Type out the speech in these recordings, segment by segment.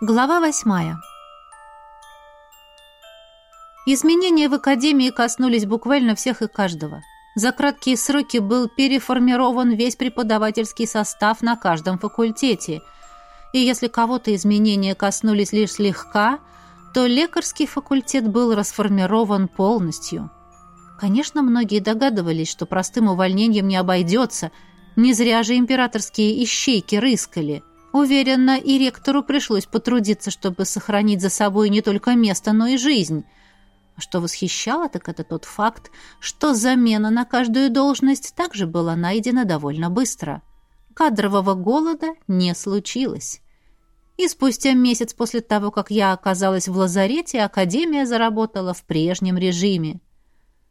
Глава восьмая. Изменения в Академии коснулись буквально всех и каждого. За краткие сроки был переформирован весь преподавательский состав на каждом факультете. И если кого-то изменения коснулись лишь слегка, то лекарский факультет был расформирован полностью. Конечно, многие догадывались, что простым увольнением не обойдется. Не зря же императорские ищейки рыскали – Уверена, и ректору пришлось потрудиться, чтобы сохранить за собой не только место, но и жизнь. Что восхищало, так это тот факт, что замена на каждую должность также была найдена довольно быстро. Кадрового голода не случилось. И спустя месяц после того, как я оказалась в лазарете, Академия заработала в прежнем режиме.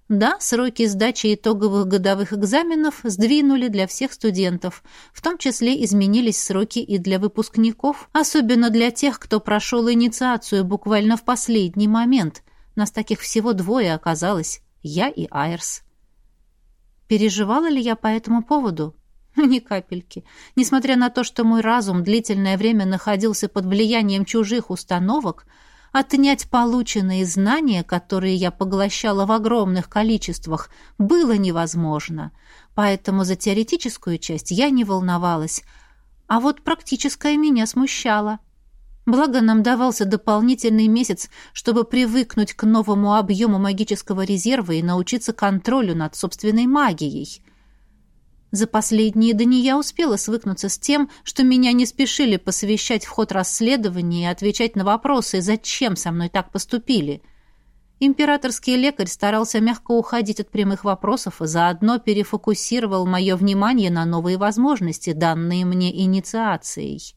Да, сроки сдачи итоговых годовых экзаменов сдвинули для всех студентов, в том числе изменились сроки и для выпускников, особенно для тех, кто прошел инициацию буквально в последний момент. Нас таких всего двое оказалось, я и Айрс. Переживала ли я по этому поводу? Ни капельки. Несмотря на то, что мой разум длительное время находился под влиянием чужих установок, Отнять полученные знания, которые я поглощала в огромных количествах, было невозможно. Поэтому за теоретическую часть я не волновалась. А вот практическая меня смущала. Благо нам давался дополнительный месяц, чтобы привыкнуть к новому объему магического резерва и научиться контролю над собственной магией. За последние дни я успела свыкнуться с тем, что меня не спешили посвящать в ход расследования и отвечать на вопросы, зачем со мной так поступили. Императорский лекарь старался мягко уходить от прямых вопросов заодно перефокусировал мое внимание на новые возможности, данные мне инициацией.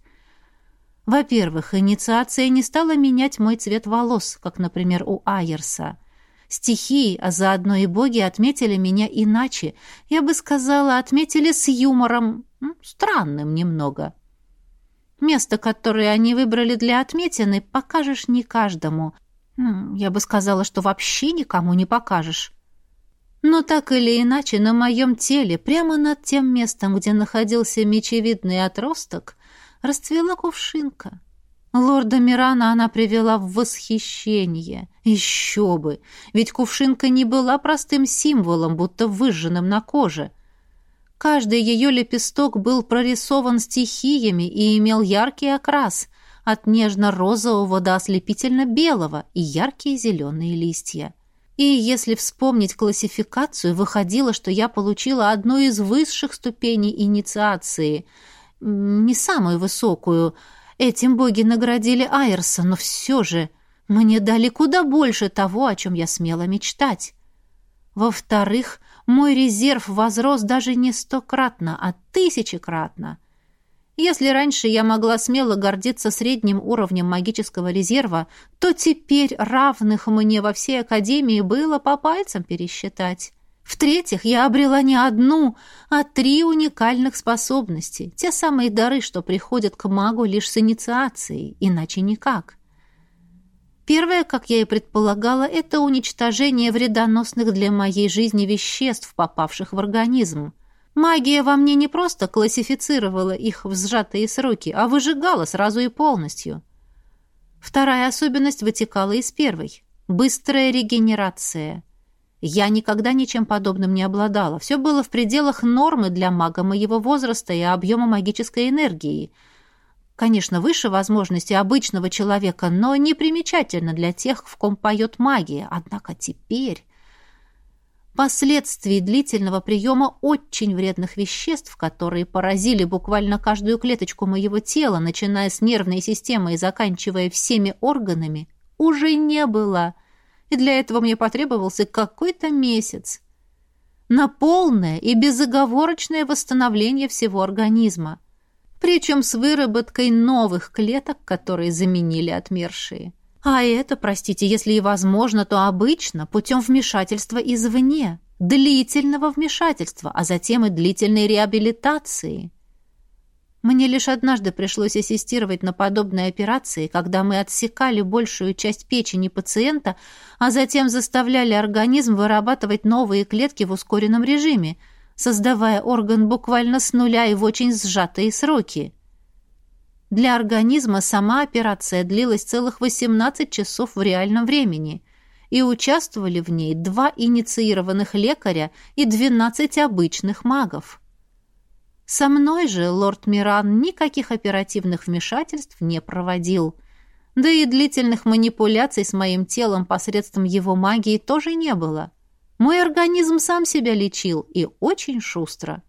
Во-первых, инициация не стала менять мой цвет волос, как, например, у Айерса – Стихии, а заодно и боги отметили меня иначе. Я бы сказала, отметили с юмором, странным немного. Место, которое они выбрали для отметины, покажешь не каждому. Я бы сказала, что вообще никому не покажешь. Но так или иначе, на моем теле, прямо над тем местом, где находился мечевидный отросток, расцвела кувшинка. Лорда Мирана она привела в восхищение. Еще бы! Ведь кувшинка не была простым символом, будто выжженным на коже. Каждый ее лепесток был прорисован стихиями и имел яркий окрас, от нежно-розового до ослепительно-белого и яркие зеленые листья. И если вспомнить классификацию, выходило, что я получила одну из высших ступеней инициации, не самую высокую — Этим боги наградили Айрса, но все же мне дали куда больше того, о чем я смела мечтать. Во-вторых, мой резерв возрос даже не стократно, а тысячекратно. Если раньше я могла смело гордиться средним уровнем магического резерва, то теперь равных мне во всей Академии было по пальцам пересчитать. В-третьих, я обрела не одну, а три уникальных способности, те самые дары, что приходят к магу лишь с инициацией, иначе никак. Первое, как я и предполагала, это уничтожение вредоносных для моей жизни веществ, попавших в организм. Магия во мне не просто классифицировала их в сжатые сроки, а выжигала сразу и полностью. Вторая особенность вытекала из первой – быстрая регенерация – я никогда ничем подобным не обладала. Все было в пределах нормы для мага моего возраста и объема магической энергии. Конечно, выше возможности обычного человека, но не примечательно для тех, в ком поет магия. Однако теперь... Последствий длительного приема очень вредных веществ, которые поразили буквально каждую клеточку моего тела, начиная с нервной системы и заканчивая всеми органами, уже не было — и для этого мне потребовался какой-то месяц. На полное и безоговорочное восстановление всего организма, причем с выработкой новых клеток, которые заменили отмершие. А это, простите, если и возможно, то обычно путем вмешательства извне, длительного вмешательства, а затем и длительной реабилитации – мне лишь однажды пришлось ассистировать на подобной операции, когда мы отсекали большую часть печени пациента, а затем заставляли организм вырабатывать новые клетки в ускоренном режиме, создавая орган буквально с нуля и в очень сжатые сроки. Для организма сама операция длилась целых 18 часов в реальном времени, и участвовали в ней два инициированных лекаря и 12 обычных магов. Со мной же лорд Миран никаких оперативных вмешательств не проводил, да и длительных манипуляций с моим телом посредством его магии тоже не было. Мой организм сам себя лечил и очень шустро.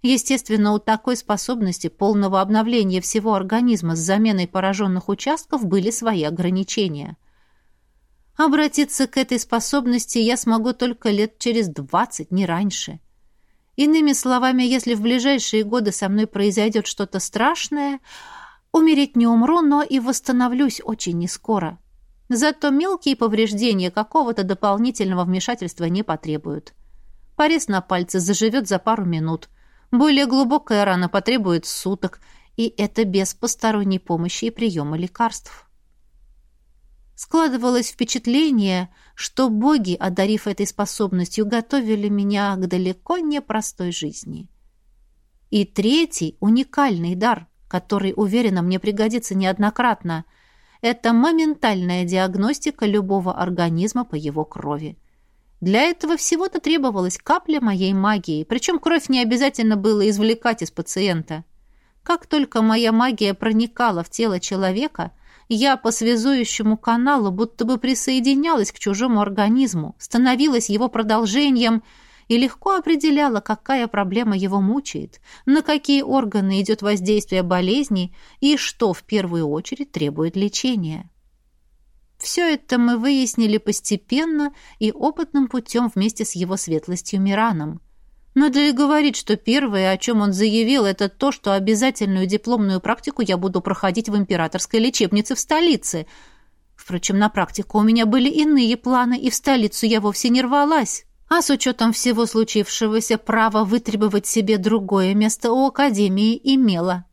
Естественно, у такой способности полного обновления всего организма с заменой пораженных участков были свои ограничения. Обратиться к этой способности я смогу только лет через двадцать, не раньше. Иными словами, если в ближайшие годы со мной произойдет что-то страшное, умереть не умру, но и восстановлюсь очень нескоро. Зато мелкие повреждения какого-то дополнительного вмешательства не потребуют. Порез на пальце заживет за пару минут – более глубокая рана потребует суток, и это без посторонней помощи и приема лекарств. Складывалось впечатление, что боги, одарив этой способностью, готовили меня к далеко не простой жизни. И третий, уникальный дар, который, уверенно, мне пригодится неоднократно, это моментальная диагностика любого организма по его крови. Для этого всего-то требовалась капля моей магии, причем кровь не обязательно было извлекать из пациента. Как только моя магия проникала в тело человека, я по связующему каналу будто бы присоединялась к чужому организму, становилась его продолжением и легко определяла, какая проблема его мучает, на какие органы идет воздействие болезни и что в первую очередь требует лечения. Все это мы выяснили постепенно и опытным путем вместе с его светлостью Мираном. Надо ли говорить, что первое, о чем он заявил, это то, что обязательную дипломную практику я буду проходить в императорской лечебнице в столице. Впрочем, на практику у меня были иные планы, и в столицу я вовсе не рвалась. А с учетом всего случившегося, право вытребовать себе другое место у Академии имела.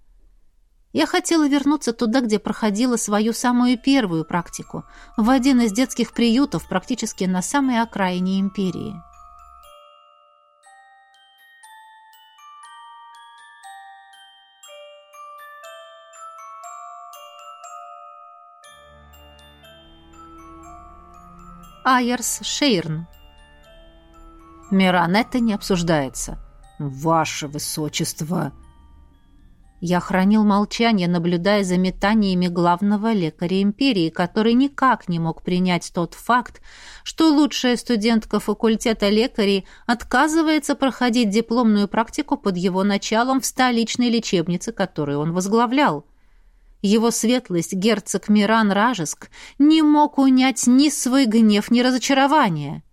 Я хотела вернуться туда, где проходила свою самую первую практику, в один из детских приютов, практически на самой окраине империи. Айерс Шейрн Миран, это не обсуждается. Ваше Высочество! Я хранил молчание, наблюдая за метаниями главного лекаря империи, который никак не мог принять тот факт, что лучшая студентка факультета лекарей отказывается проходить дипломную практику под его началом в столичной лечебнице, которую он возглавлял. Его светлость, герцог Миран Ражеск, не мог унять ни свой гнев, ни разочарование.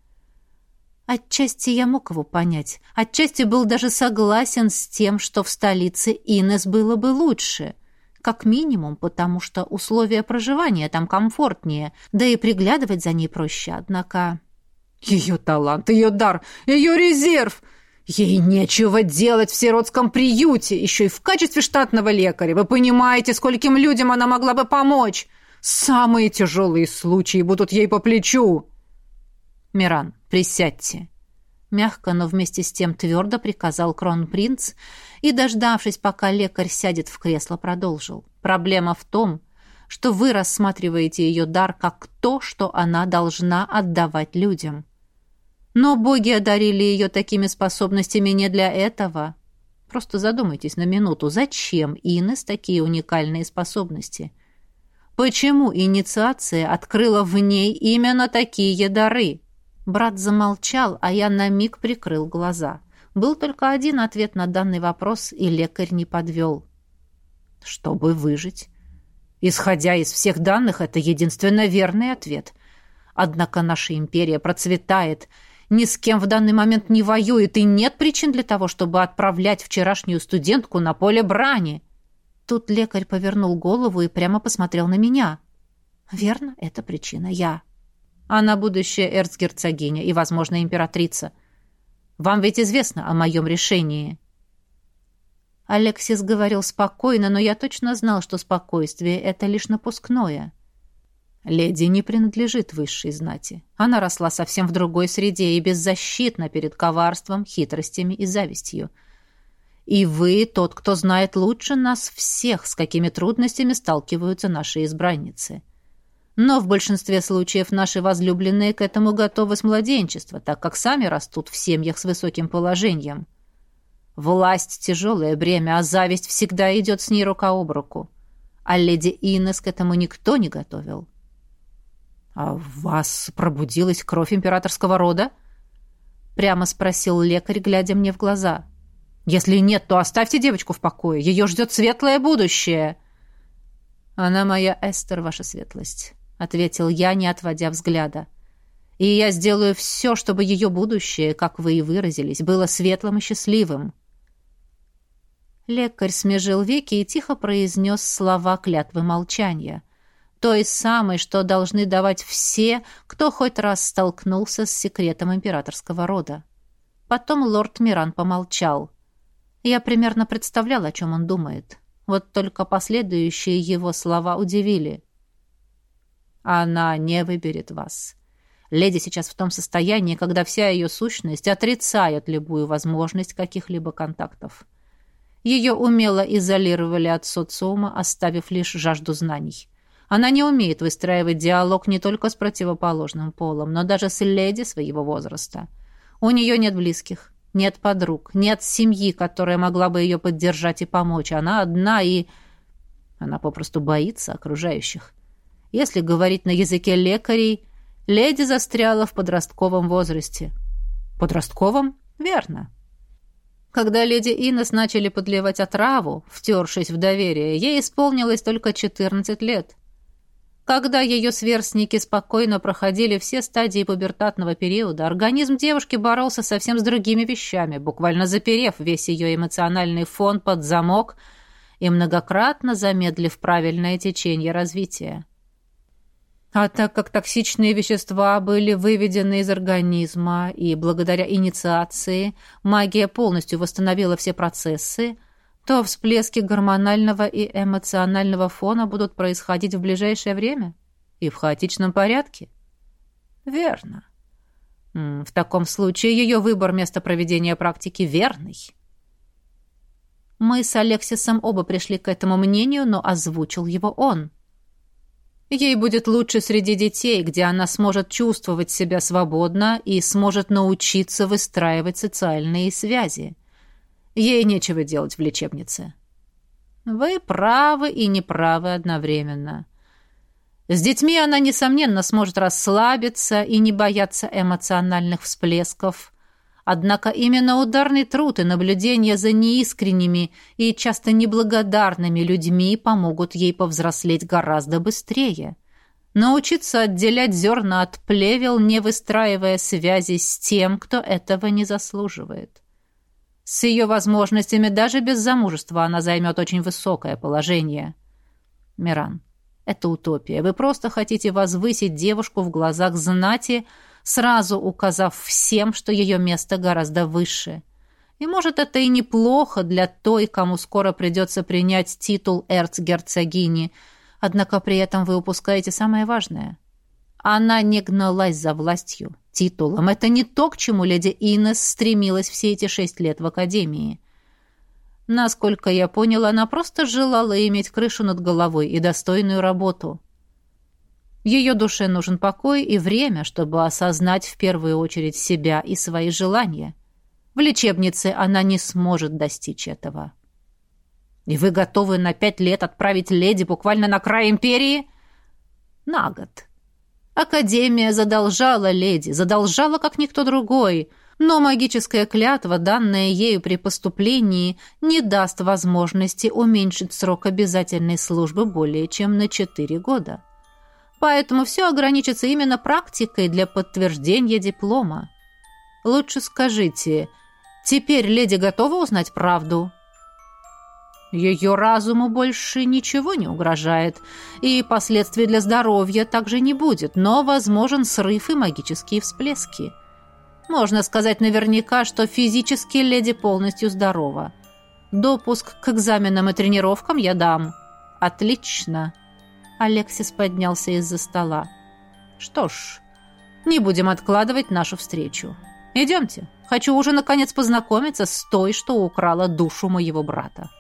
Отчасти я мог его понять. Отчасти был даже согласен с тем, что в столице Инес было бы лучше. Как минимум, потому что условия проживания там комфортнее, да и приглядывать за ней проще, однако... Ее талант, ее дар, ее резерв! Ей нечего делать в сиротском приюте, еще и в качестве штатного лекаря. Вы понимаете, скольким людям она могла бы помочь? Самые тяжелые случаи будут ей по плечу. Миран, присядьте!» Мягко, но вместе с тем твердо приказал кронпринц и, дождавшись, пока лекарь сядет в кресло, продолжил. «Проблема в том, что вы рассматриваете ее дар как то, что она должна отдавать людям. Но боги одарили ее такими способностями не для этого. Просто задумайтесь на минуту, зачем Инес такие уникальные способности? Почему инициация открыла в ней именно такие дары?» Брат замолчал, а я на миг прикрыл глаза. Был только один ответ на данный вопрос, и лекарь не подвел. «Чтобы выжить». Исходя из всех данных, это единственно верный ответ. Однако наша империя процветает, ни с кем в данный момент не воюет, и нет причин для того, чтобы отправлять вчерашнюю студентку на поле брани. Тут лекарь повернул голову и прямо посмотрел на меня. «Верно, это причина я». Она будущая эрцгерцогиня и, возможно, императрица. Вам ведь известно о моем решении». Алексис говорил спокойно, но я точно знал, что спокойствие — это лишь напускное. Леди не принадлежит высшей знати. Она росла совсем в другой среде и беззащитна перед коварством, хитростями и завистью. И вы тот, кто знает лучше нас всех, с какими трудностями сталкиваются наши избранницы. Но в большинстве случаев наши возлюбленные к этому готовы с младенчества, так как сами растут в семьях с высоким положением. Власть — тяжелое бремя, а зависть всегда идет с ней рука об руку. А леди Инес к этому никто не готовил. «А в вас пробудилась кровь императорского рода?» Прямо спросил лекарь, глядя мне в глаза. «Если нет, то оставьте девочку в покое. Ее ждет светлое будущее». «Она моя Эстер, ваша светлость», — ответил я, не отводя взгляда. «И я сделаю все, чтобы ее будущее, как вы и выразились, было светлым и счастливым». Лекарь смежил веки и тихо произнес слова клятвы молчания той самой, что должны давать все, кто хоть раз столкнулся с секретом императорского рода. Потом лорд Миран помолчал. Я примерно представлял, о чем он думает. Вот только последующие его слова удивили. «Она не выберет вас. Леди сейчас в том состоянии, когда вся ее сущность отрицает любую возможность каких-либо контактов. Ее умело изолировали от социума, оставив лишь жажду знаний». Она не умеет выстраивать диалог не только с противоположным полом, но даже с леди своего возраста. У нее нет близких, нет подруг, нет семьи, которая могла бы ее поддержать и помочь. Она одна и... Она попросту боится окружающих. Если говорить на языке лекарей, леди застряла в подростковом возрасте. Подростковом? Верно. Когда леди Инес начали подливать отраву, втершись в доверие, ей исполнилось только 14 лет. Когда ее сверстники спокойно проходили все стадии пубертатного периода, организм девушки боролся совсем с другими вещами, буквально заперев весь ее эмоциональный фон под замок и многократно замедлив правильное течение развития. А так как токсичные вещества были выведены из организма, и благодаря инициации магия полностью восстановила все процессы, то всплески гормонального и эмоционального фона будут происходить в ближайшее время и в хаотичном порядке? Верно. В таком случае ее выбор места проведения практики верный. Мы с Алексисом оба пришли к этому мнению, но озвучил его он. Ей будет лучше среди детей, где она сможет чувствовать себя свободно и сможет научиться выстраивать социальные связи. Ей нечего делать в лечебнице. Вы правы и неправы одновременно. С детьми она, несомненно, сможет расслабиться и не бояться эмоциональных всплесков. Однако именно ударный труд и наблюдение за неискренними и часто неблагодарными людьми помогут ей повзрослеть гораздо быстрее. Научиться отделять зерна от плевел, не выстраивая связи с тем, кто этого не заслуживает. С ее возможностями даже без замужества она займет очень высокое положение. Миран, это утопия. Вы просто хотите возвысить девушку в глазах знати, сразу указав всем, что ее место гораздо выше. И может, это и неплохо для той, кому скоро придется принять титул эрцгерцогини, однако при этом вы упускаете самое важное. Она не гналась за властью титулом. Это не то, к чему леди Инес стремилась все эти шесть лет в академии. Насколько я поняла, она просто желала иметь крышу над головой и достойную работу. Ее душе нужен покой и время, чтобы осознать в первую очередь себя и свои желания. В лечебнице она не сможет достичь этого. И вы готовы на пять лет отправить леди буквально на край империи? На год. Академия задолжала леди, задолжала как никто другой, но магическая клятва, данная ею при поступлении, не даст возможности уменьшить срок обязательной службы более чем на четыре года. Поэтому все ограничится именно практикой для подтверждения диплома. Лучше скажите, теперь леди готова узнать правду?» Ее разуму больше ничего не угрожает, и последствий для здоровья также не будет, но возможен срыв и магические всплески. Можно сказать наверняка, что физически леди полностью здорова. Допуск к экзаменам и тренировкам я дам. Отлично. Алексис поднялся из-за стола. Что ж, не будем откладывать нашу встречу. Идемте. Хочу уже, наконец, познакомиться с той, что украла душу моего брата».